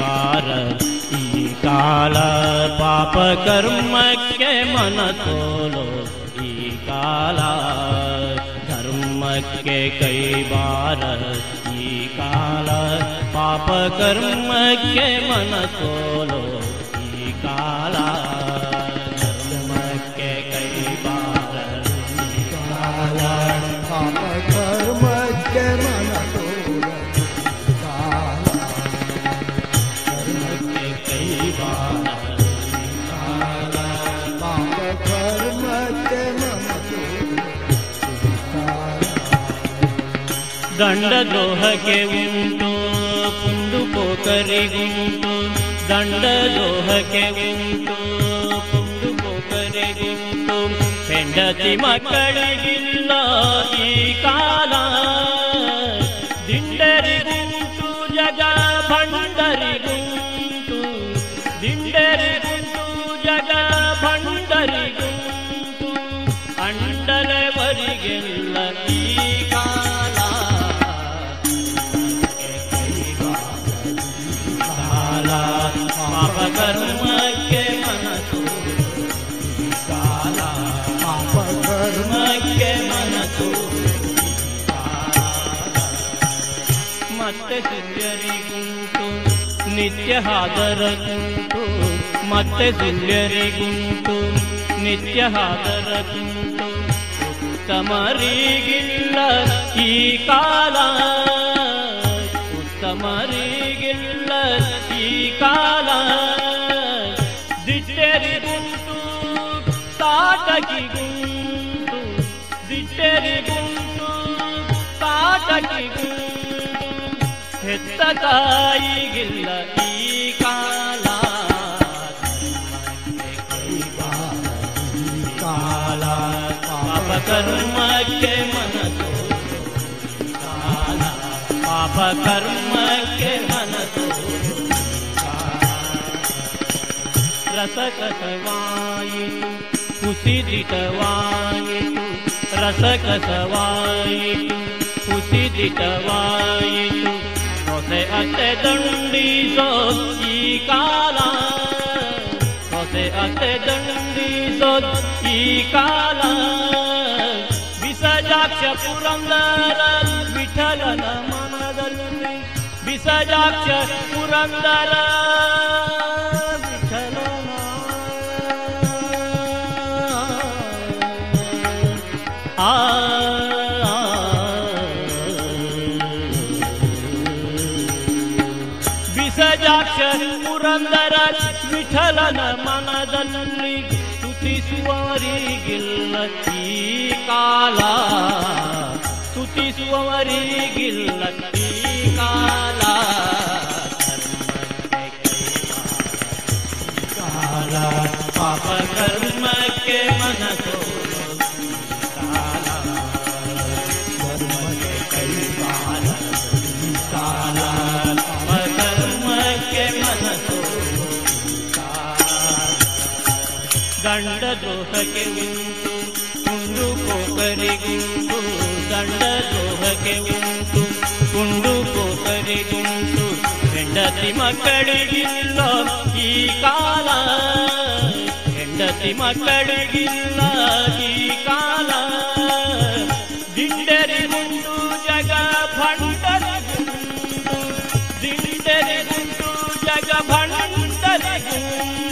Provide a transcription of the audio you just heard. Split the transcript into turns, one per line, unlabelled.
बार ई काल पाप कर्म के मन तोलो ई काला धर्म के कई बार ई काला
पाप कर्म के मन तोलो
ई काला धर्म के कई
बार ई काला पाप कर्म
ದಂಡ ದ್ರೋಹಕ್ಕೆ ಉಂಟು ಪುಂಡು ದಂಡ ದ್ರೋಹಕ್ಕೆ ಉಂಟು ಪುಂಡು ಪೋಕರಿಗುಂಟು ಹೆಂಡತಿ ಮಕ್ಕಳಿಗಿಲ್ಲ ಈ ಕಾಲ. ಮತ್ತೆ ಸುಂದರಿಗುಂಟು ನಿತ್ಯ ಹಾದರ ಹಾದರಗುಂಟು ಮತ್ತೆ ಸುಂದರಿಗುಂಟು ನಿತ್ಯ ಹಾದರಗುಂಟು ಉತ್ತಮರಿಗಿಲ್ಲ ಈ ಕಾಲ ಉತ್ತಮರಿಗಿಲ್ಲ ಈ ಕಾಲ. ದಿಟ್ಟರಿಗುಂಟು, ತಾಟಕಿಗುಂಟು ದಿಟ್ಟರಿಗುಂಟು, ತಾಟಕಿಗುಂಟು. ಹೆತ್ತ ತಾಯಿಗಿಲ್ಲ ಈ ಕಾಲ ಕಾಲ ಪಾಪ ಕರ್ಮಕ್ಕೆ ಮನಸ್ಸು ಈ ಕಾಲ ಪಾಪ ಕರ್ಮಕ್ಕೆ ಮನಸ್ಸು ಈ ಕಾಲ. ರಸಕಸವಾಯಿತು ಕುಸಿದಿತವಾಯಿತು ರಸಕಸವಾಯಿತು ಕುಸಿದಿತವಾಯಿತು अते दंडी सोची काला। हसे अते दंडी सोची काला। विसजाक्ष पुरंदर विठल मनदल विसजाक्ष पुरंदर। ವಿಸಜಾಕ್ಷ ಪುರಂದರ ವಿಠಲನ ಮನದಲ್ಲಿ ಸ್ತುತಿಸುವವರಿಗಿಲ್ಲ ಈ ಕಾಲ. ಸ್ತುತಿಸುವವರಿಗಿಲ್ಲ ಈ ಕಾಲ. ದಂಡ ದ್ರೋಹಕ್ಕೆ ಉಂಟು ಕುಂಡು ಕೋಕರಿಗುಂಟು ದಂಡ ದ್ರೋಹಕ್ಕೆ ಉಂಟು ಕುಂಡು ಕೋಕರಿಗುಂಟು ಹೆಂಡತಿ ಮಕ್ಕಳಿಗಿಲ್ಲ ಈ ಕಾಲ, ಹೆಂಡತಿ ಮಕ್ಕಳಿಗಿಲ್ಲ ಈ ಕಾಲ. ಜಗ ಭಂಡರಿಗುಂಟು ಜಗ ಭಂಡರಿಗುಂಟು